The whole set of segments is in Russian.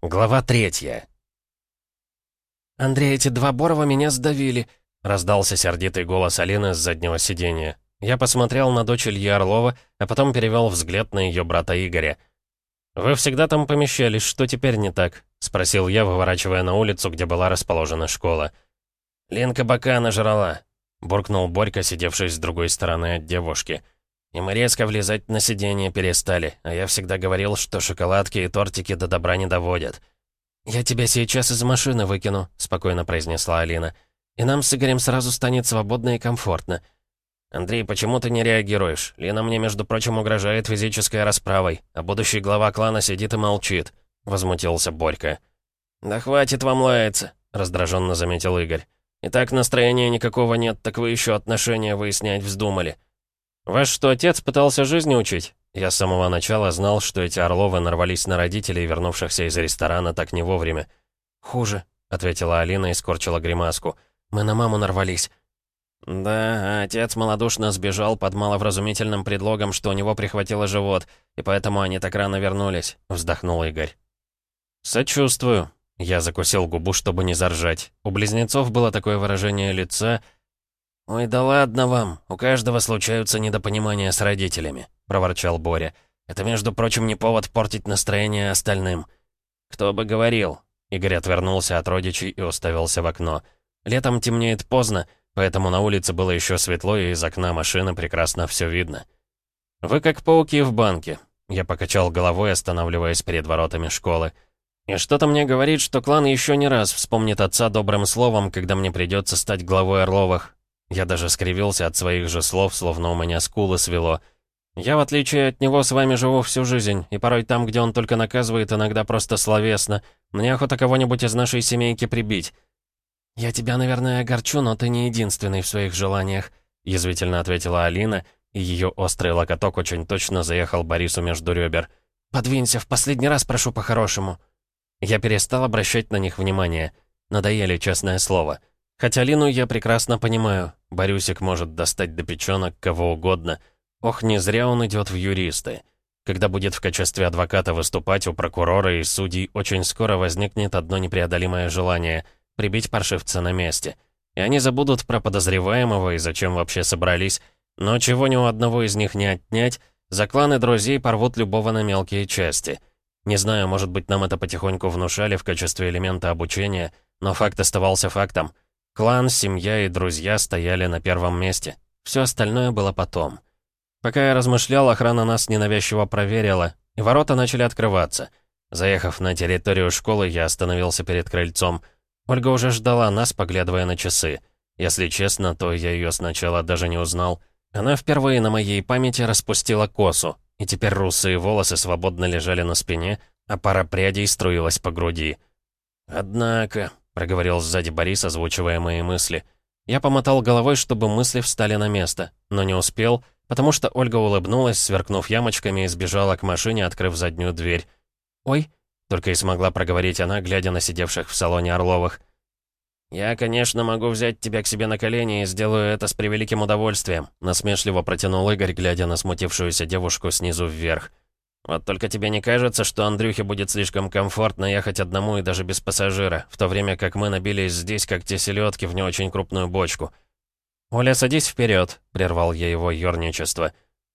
Глава третья. «Андрей, эти два Борова меня сдавили», — раздался сердитый голос Алины с заднего сиденья. Я посмотрел на дочь Ильи Орлова, а потом перевел взгляд на ее брата Игоря. «Вы всегда там помещались, что теперь не так?» — спросил я, выворачивая на улицу, где была расположена школа. «Ленка бока нажрала», — буркнул Борька, сидевший с другой стороны от девушки. «И мы резко влезать на сиденье перестали, а я всегда говорил, что шоколадки и тортики до добра не доводят». «Я тебя сейчас из машины выкину», — спокойно произнесла Алина. «И нам с Игорем сразу станет свободно и комфортно». «Андрей, почему ты не реагируешь? Лена мне, между прочим, угрожает физической расправой, а будущий глава клана сидит и молчит», — возмутился Борька. «Да хватит вам лаяться», — раздраженно заметил Игорь. «И так настроения никакого нет, так вы еще отношения выяснять вздумали». «Ваш что, отец пытался жизни учить?» Я с самого начала знал, что эти Орловы нарвались на родителей, вернувшихся из ресторана так не вовремя. «Хуже», — ответила Алина и скорчила гримаску. «Мы на маму нарвались». «Да, отец малодушно сбежал под маловразумительным предлогом, что у него прихватило живот, и поэтому они так рано вернулись», — вздохнул Игорь. «Сочувствую». Я закусил губу, чтобы не заржать. У близнецов было такое выражение лица... «Ой, да ладно вам, у каждого случаются недопонимания с родителями», — проворчал Боря. «Это, между прочим, не повод портить настроение остальным». «Кто бы говорил?» Игорь отвернулся от родичей и уставился в окно. «Летом темнеет поздно, поэтому на улице было еще светло, и из окна машины прекрасно все видно». «Вы как пауки в банке», — я покачал головой, останавливаясь перед воротами школы. «И что-то мне говорит, что клан еще не раз вспомнит отца добрым словом, когда мне придется стать главой Орловых». Я даже скривился от своих же слов, словно у меня скулы свело. Я, в отличие от него, с вами живу всю жизнь, и порой там, где он только наказывает, иногда просто словесно. Мне охота кого-нибудь из нашей семейки прибить». «Я тебя, наверное, огорчу, но ты не единственный в своих желаниях», — язвительно ответила Алина, и ее острый локоток очень точно заехал Борису между ребер. «Подвинься, в последний раз прошу по-хорошему». Я перестал обращать на них внимание. Надоели, честное слово. Хотя Лину я прекрасно понимаю. Борюсик может достать до печенок кого угодно — Ох, не зря он идет в юристы. Когда будет в качестве адвоката выступать у прокурора и судей, очень скоро возникнет одно непреодолимое желание — прибить паршивца на месте. И они забудут про подозреваемого и зачем вообще собрались. Но чего ни у одного из них не отнять, за кланы друзей порвут любого на мелкие части. Не знаю, может быть, нам это потихоньку внушали в качестве элемента обучения, но факт оставался фактом. Клан, семья и друзья стояли на первом месте. Все остальное было потом. Пока я размышлял, охрана нас ненавязчиво проверила, и ворота начали открываться. Заехав на территорию школы, я остановился перед крыльцом. Ольга уже ждала нас, поглядывая на часы. Если честно, то я ее сначала даже не узнал. Она впервые на моей памяти распустила косу, и теперь русые волосы свободно лежали на спине, а пара прядей струилась по груди. «Однако», — проговорил сзади Борис, озвучивая мои мысли. Я помотал головой, чтобы мысли встали на место, но не успел — потому что Ольга улыбнулась, сверкнув ямочками, и сбежала к машине, открыв заднюю дверь. «Ой», — только и смогла проговорить она, глядя на сидевших в салоне Орловых. «Я, конечно, могу взять тебя к себе на колени и сделаю это с превеликим удовольствием», насмешливо протянул Игорь, глядя на смутившуюся девушку снизу вверх. «Вот только тебе не кажется, что Андрюхе будет слишком комфортно ехать одному и даже без пассажира, в то время как мы набились здесь, как те селедки, в не очень крупную бочку?» «Оля, садись вперед», — прервал я его ерничество.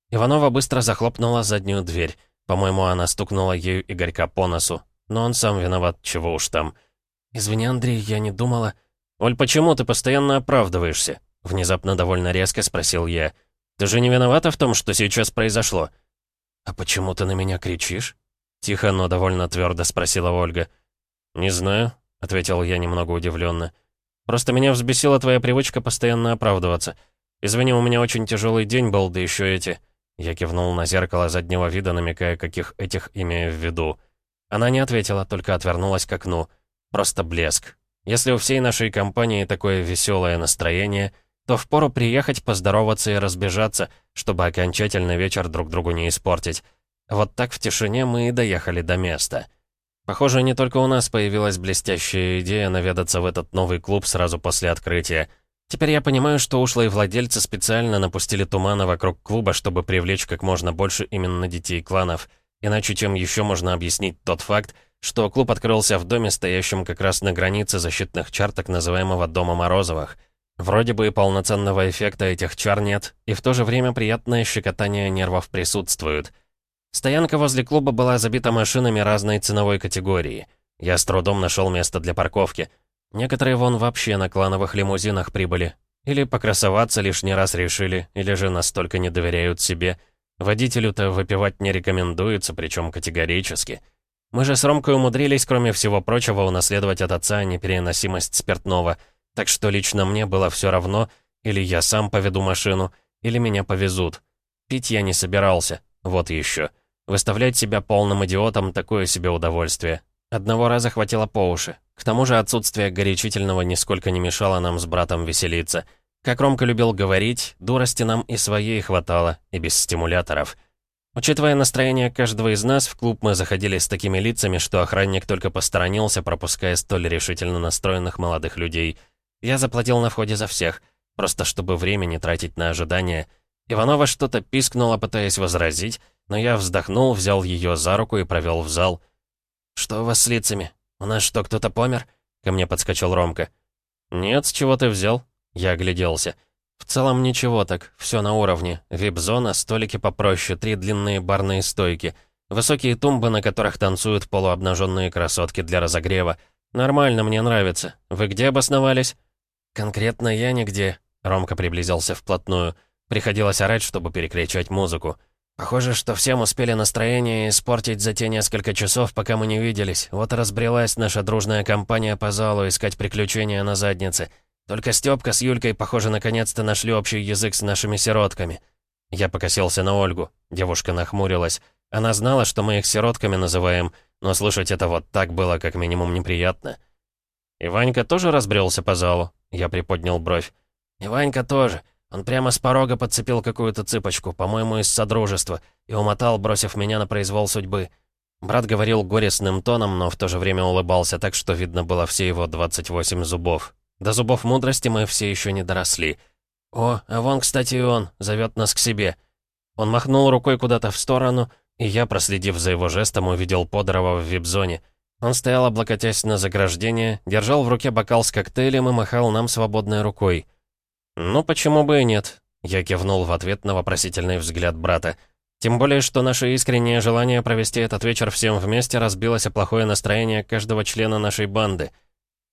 Иванова быстро захлопнула заднюю дверь. По-моему, она стукнула ею Игорька по носу. Но он сам виноват, чего уж там. «Извини, Андрей, я не думала...» «Оль, почему ты постоянно оправдываешься?» Внезапно довольно резко спросил я. «Ты же не виновата в том, что сейчас произошло?» «А почему ты на меня кричишь?» Тихо, но довольно твердо спросила Ольга. «Не знаю», — ответил я немного удивленно. Просто меня взбесила твоя привычка постоянно оправдываться. Извини, у меня очень тяжелый день был, да еще эти...» Я кивнул на зеркало заднего вида, намекая, каких этих имею в виду. Она не ответила, только отвернулась к окну. Просто блеск. Если у всей нашей компании такое веселое настроение, то впору приехать, поздороваться и разбежаться, чтобы окончательно вечер друг другу не испортить. Вот так в тишине мы и доехали до места. Похоже, не только у нас появилась блестящая идея наведаться в этот новый клуб сразу после открытия. Теперь я понимаю, что ушлые владельцы специально напустили тумана вокруг клуба, чтобы привлечь как можно больше именно детей кланов. Иначе чем еще можно объяснить тот факт, что клуб открылся в доме, стоящем как раз на границе защитных чар так называемого Дома Морозовых. Вроде бы и полноценного эффекта этих чар нет, и в то же время приятное щекотание нервов присутствует. Стоянка возле клуба была забита машинами разной ценовой категории. Я с трудом нашел место для парковки. Некоторые вон вообще на клановых лимузинах прибыли. Или покрасоваться лишний раз решили, или же настолько не доверяют себе. Водителю-то выпивать не рекомендуется, причем категорически. Мы же с Ромкой умудрились, кроме всего прочего, унаследовать от отца непереносимость спиртного — так что лично мне было все равно, или я сам поведу машину, или меня повезут. Пить я не собирался, вот еще. Выставлять себя полным идиотом — такое себе удовольствие. Одного раза хватило по уши. К тому же отсутствие горячительного нисколько не мешало нам с братом веселиться. Как Ромка любил говорить, дурости нам и своей хватало, и без стимуляторов. Учитывая настроение каждого из нас, в клуб мы заходили с такими лицами, что охранник только посторонился, пропуская столь решительно настроенных молодых людей — я заплатил на входе за всех, просто чтобы время не тратить на ожидание. Иванова что-то пискнула, пытаясь возразить, но я вздохнул, взял ее за руку и провел в зал. «Что у вас с лицами? У нас что, кто-то помер?» Ко мне подскочил Ромка. «Нет, с чего ты взял?» Я огляделся. В целом ничего так, все на уровне. Вип-зона, столики попроще, три длинные барные стойки. Высокие тумбы, на которых танцуют полуобнаженные красотки для разогрева. Нормально, мне нравится. Вы где обосновались? «Конкретно я нигде», — Ромка приблизился вплотную. Приходилось орать, чтобы перекричать музыку. «Похоже, что всем успели настроение испортить за те несколько часов, пока мы не виделись. Вот и разбрелась наша дружная компания по залу искать приключения на заднице. Только Стёпка с Юлькой, похоже, наконец-то нашли общий язык с нашими сиротками». Я покосился на Ольгу. Девушка нахмурилась. Она знала, что мы их сиротками называем, но слышать это вот так было как минимум неприятно. И Ванька тоже разбрелся по залу. Я приподнял бровь. «И Ванька тоже. Он прямо с порога подцепил какую-то цыпочку, по-моему, из Содружества, и умотал, бросив меня на произвол судьбы». Брат говорил горестным тоном, но в то же время улыбался так, что видно было все его 28 зубов. До зубов мудрости мы все еще не доросли. «О, а вон, кстати, и он, зовет нас к себе». Он махнул рукой куда-то в сторону, и я, проследив за его жестом, увидел Подорова в вип-зоне — он стоял, облокотясь на заграждение, держал в руке бокал с коктейлем и махал нам свободной рукой. «Ну, почему бы и нет?» Я кивнул в ответ на вопросительный взгляд брата. Тем более, что наше искреннее желание провести этот вечер всем вместе разбилось о плохое настроение каждого члена нашей банды.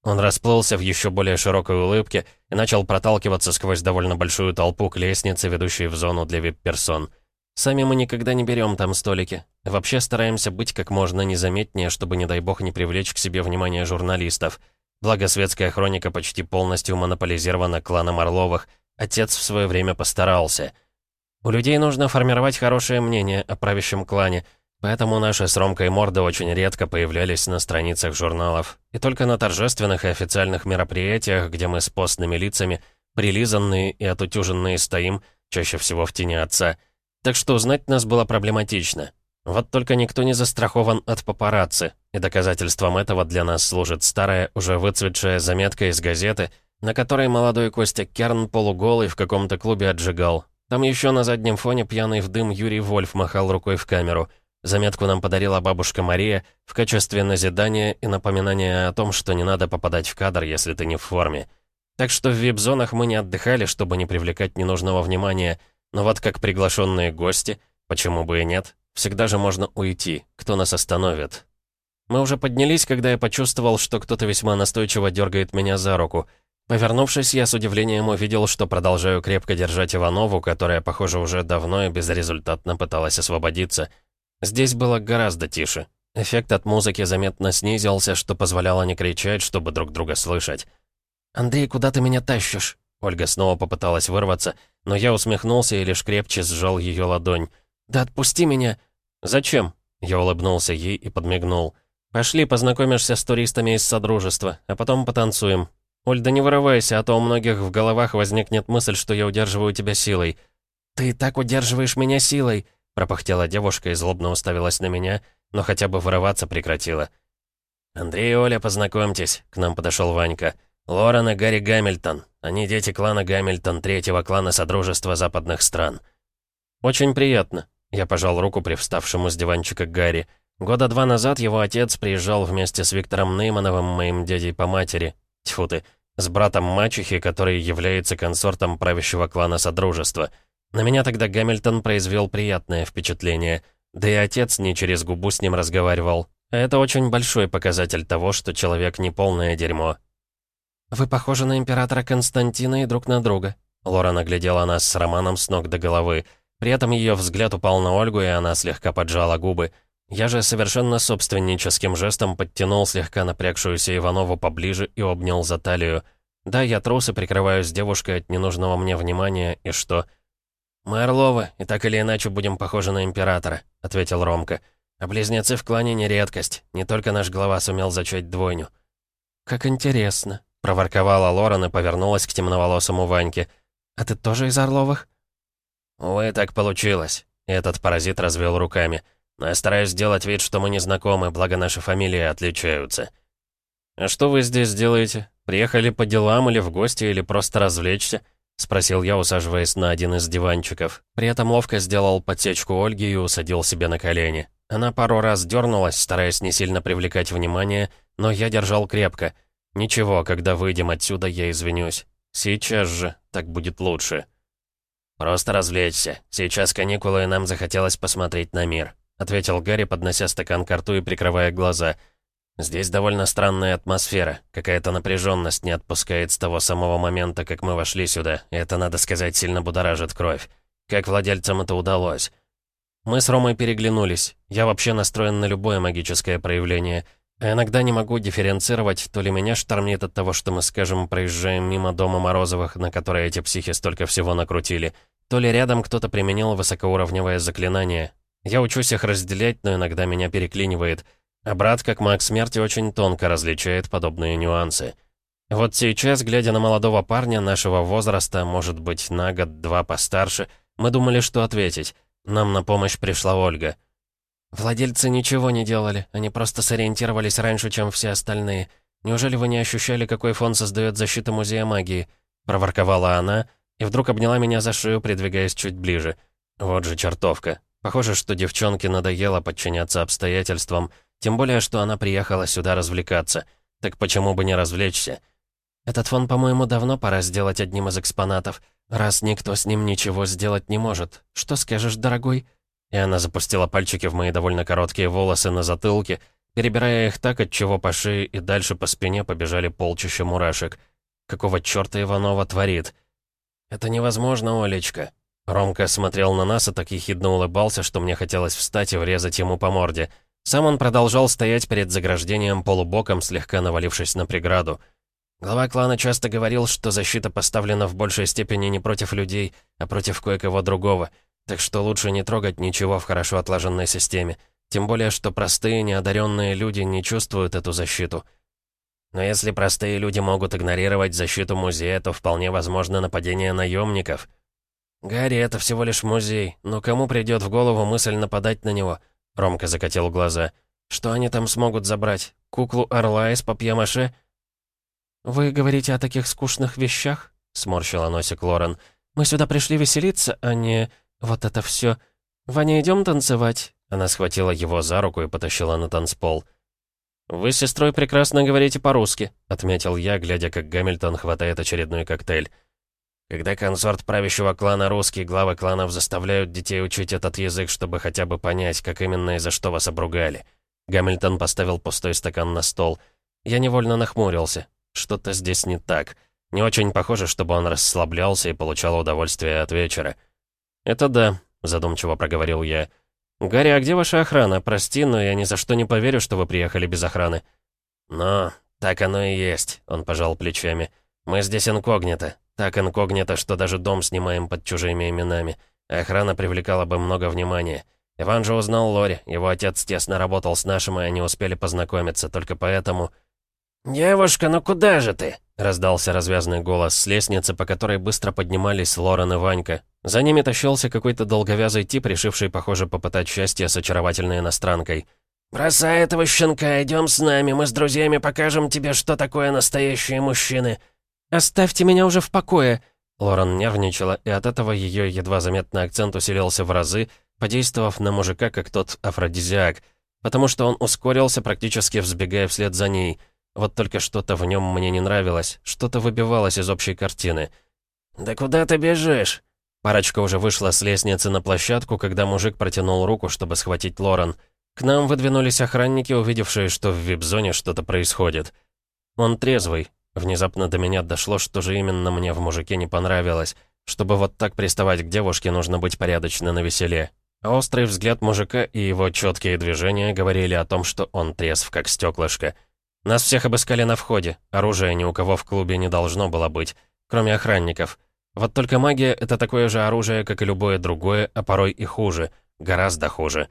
Он расплылся в еще более широкой улыбке и начал проталкиваться сквозь довольно большую толпу к лестнице, ведущей в зону для вип-персон. Сами мы никогда не берем там столики. Вообще стараемся быть как можно незаметнее, чтобы, не дай бог, не привлечь к себе внимание журналистов. Благо, светская хроника почти полностью монополизирована кланом Орловых. Отец в свое время постарался. У людей нужно формировать хорошее мнение о правящем клане, поэтому наши с Ромкой морды очень редко появлялись на страницах журналов. И только на торжественных и официальных мероприятиях, где мы с постными лицами, прилизанные и отутюженные стоим, чаще всего в тени отца — так что узнать нас было проблематично. Вот только никто не застрахован от папарацци, и доказательством этого для нас служит старая, уже выцветшая заметка из газеты, на которой молодой Костя Керн полуголый в каком-то клубе отжигал. Там еще на заднем фоне пьяный в дым Юрий Вольф махал рукой в камеру. Заметку нам подарила бабушка Мария в качестве назидания и напоминания о том, что не надо попадать в кадр, если ты не в форме. Так что в вип-зонах мы не отдыхали, чтобы не привлекать ненужного внимания — но вот как приглашенные гости, почему бы и нет, всегда же можно уйти, кто нас остановит. Мы уже поднялись, когда я почувствовал, что кто-то весьма настойчиво дергает меня за руку. Повернувшись, я с удивлением увидел, что продолжаю крепко держать Иванову, которая, похоже, уже давно и безрезультатно пыталась освободиться. Здесь было гораздо тише. Эффект от музыки заметно снизился, что позволяло не кричать, чтобы друг друга слышать. «Андрей, куда ты меня тащишь?» Ольга снова попыталась вырваться, но я усмехнулся и лишь крепче сжал ее ладонь. «Да отпусти меня!» «Зачем?» Я улыбнулся ей и подмигнул. «Пошли, познакомишься с туристами из Содружества, а потом потанцуем. Оль, да не вырывайся, а то у многих в головах возникнет мысль, что я удерживаю тебя силой». «Ты так удерживаешь меня силой!» пропахтела девушка и злобно уставилась на меня, но хотя бы вырываться прекратила. «Андрей и Оля, познакомьтесь», — к нам подошел Ванька. «Лорен и Гарри Гамильтон. Они дети клана Гамильтон, третьего клана Содружества западных стран». «Очень приятно», — я пожал руку привставшему с диванчика Гарри. Года два назад его отец приезжал вместе с Виктором Неймановым, моим дядей по матери. Тьфу ты, с братом мачехи, который является консортом правящего клана Содружества. На меня тогда Гамильтон произвел приятное впечатление. Да и отец не через губу с ним разговаривал. Это очень большой показатель того, что человек не полное дерьмо. «Вы похожи на императора Константина и друг на друга». Лора наглядела нас с Романом с ног до головы. При этом ее взгляд упал на Ольгу, и она слегка поджала губы. Я же совершенно собственническим жестом подтянул слегка напрягшуюся Иванову поближе и обнял за талию. Да, я трус и прикрываюсь девушкой от ненужного мне внимания, и что? «Мы Орловы, и так или иначе будем похожи на императора», — ответил Ромка. «А близнецы в клане не редкость. Не только наш глава сумел зачать двойню». «Как интересно», — проворковала Лорен и повернулась к темноволосому Ваньке. «А ты тоже из Орловых?» «Увы, так получилось». Этот паразит развел руками. Но я стараюсь сделать вид, что мы не знакомы, благо наши фамилии отличаются». «А что вы здесь делаете? Приехали по делам или в гости, или просто развлечься?» — спросил я, усаживаясь на один из диванчиков. При этом ловко сделал подсечку Ольги и усадил себе на колени. Она пару раз дернулась, стараясь не сильно привлекать внимание, но я держал крепко. «Ничего, когда выйдем отсюда, я извинюсь. Сейчас же, так будет лучше». «Просто развлечься. Сейчас каникулы, и нам захотелось посмотреть на мир», ответил Гарри, поднося стакан к рту и прикрывая глаза. «Здесь довольно странная атмосфера. Какая-то напряженность не отпускает с того самого момента, как мы вошли сюда. И это, надо сказать, сильно будоражит кровь. Как владельцам это удалось?» Мы с Ромой переглянулись. Я вообще настроен на любое магическое проявление. А иногда не могу дифференцировать, то ли меня штормит от того, что мы, скажем, проезжаем мимо дома Морозовых, на который эти психи столько всего накрутили, то ли рядом кто-то применил высокоуровневое заклинание, я учусь их разделять, но иногда меня переклинивает. А брат, как маг смерти, очень тонко различает подобные нюансы. Вот сейчас, глядя на молодого парня нашего возраста, может быть, на год-два постарше, мы думали, что ответить. Нам на помощь пришла Ольга. «Владельцы ничего не делали, они просто сориентировались раньше, чем все остальные. Неужели вы не ощущали, какой фон создает защита Музея магии?» Проворковала она и вдруг обняла меня за шею, придвигаясь чуть ближе. Вот же чертовка. Похоже, что девчонке надоело подчиняться обстоятельствам, тем более, что она приехала сюда развлекаться. Так почему бы не развлечься? Этот фон, по-моему, давно пора сделать одним из экспонатов, раз никто с ним ничего сделать не может. Что скажешь, дорогой?» И она запустила пальчики в мои довольно короткие волосы на затылке, перебирая их так, от чего по шее и дальше по спине побежали полчища мурашек. Какого черта Иванова творит? «Это невозможно, Олечка», Ромка смотрел на нас и так ехидно улыбался, что мне хотелось встать и врезать ему по морде. Сам он продолжал стоять перед заграждением полубоком, слегка навалившись на преграду. Глава клана часто говорил, что защита поставлена в большей степени не против людей, а против кое-кого другого, так что лучше не трогать ничего в хорошо отлаженной системе. Тем более, что простые, неодаренные люди не чувствуют эту защиту. Но если простые люди могут игнорировать защиту музея, то вполне возможно нападение наемников — «Гарри, это всего лишь музей, но кому придет в голову мысль нападать на него?» Ромка закатил глаза. «Что они там смогут забрать? Куклу орла из папье-маше?» «Вы говорите о таких скучных вещах?» — сморщила носик Лорен. «Мы сюда пришли веселиться, а не... вот это все. Ваня, идем танцевать?» Она схватила его за руку и потащила на танцпол. «Вы с сестрой прекрасно говорите по-русски», — отметил я, глядя, как Гамильтон хватает очередной коктейль. Когда консорт правящего клана русский, главы кланов заставляют детей учить этот язык, чтобы хотя бы понять, как именно и за что вас обругали. Гамильтон поставил пустой стакан на стол. Я невольно нахмурился. Что-то здесь не так. Не очень похоже, чтобы он расслаблялся и получал удовольствие от вечера. «Это да», — задумчиво проговорил я. «Гарри, а где ваша охрана? Прости, но я ни за что не поверю, что вы приехали без охраны». «Но, так оно и есть», — он пожал плечами. «Мы здесь инкогнито. Так инкогнито, что даже дом снимаем под чужими именами. Охрана привлекала бы много внимания. Иван же узнал Лори, его отец тесно работал с нашим, и они успели познакомиться, только поэтому... «Девушка, ну куда же ты?» — раздался развязный голос с лестницы, по которой быстро поднимались Лорен и Ванька. За ними тащился какой-то долговязый тип, решивший, похоже, попытать счастье с очаровательной иностранкой. «Бросай этого щенка, идем с нами, мы с друзьями покажем тебе, что такое настоящие мужчины», «Оставьте меня уже в покое!» Лорен нервничала, и от этого ее едва заметный акцент усилился в разы, подействовав на мужика, как тот афродизиак. потому что он ускорился, практически взбегая вслед за ней. Вот только что-то в нем мне не нравилось, что-то выбивалось из общей картины. «Да куда ты бежишь?» Парочка уже вышла с лестницы на площадку, когда мужик протянул руку, чтобы схватить Лорен. К нам выдвинулись охранники, увидевшие, что в вип-зоне что-то происходит. Он трезвый. Внезапно до меня дошло, что же именно мне в мужике не понравилось. Чтобы вот так приставать к девушке, нужно быть порядочно на веселе. Острый взгляд мужика и его четкие движения говорили о том, что он трезв, как стеклышко. Нас всех обыскали на входе. Оружия ни у кого в клубе не должно было быть, кроме охранников. Вот только магия — это такое же оружие, как и любое другое, а порой и хуже. Гораздо хуже.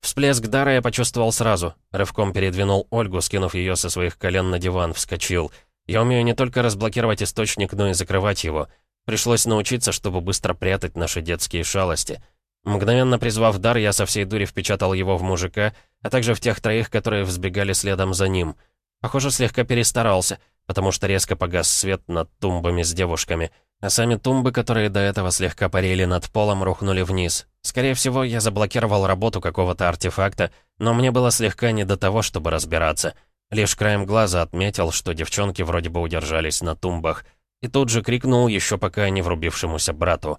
Всплеск дара я почувствовал сразу. Рывком передвинул Ольгу, скинув ее со своих колен на диван, вскочил. Я умею не только разблокировать источник, но и закрывать его. Пришлось научиться, чтобы быстро прятать наши детские шалости. Мгновенно призвав дар, я со всей дури впечатал его в мужика, а также в тех троих, которые взбегали следом за ним. Похоже, слегка перестарался, потому что резко погас свет над тумбами с девушками, а сами тумбы, которые до этого слегка парили над полом, рухнули вниз. Скорее всего, я заблокировал работу какого-то артефакта, но мне было слегка не до того, чтобы разбираться. Лишь краем глаза отметил, что девчонки вроде бы удержались на тумбах. И тут же крикнул еще пока не врубившемуся брату.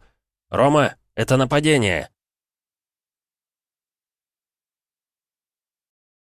«Рома, это нападение!»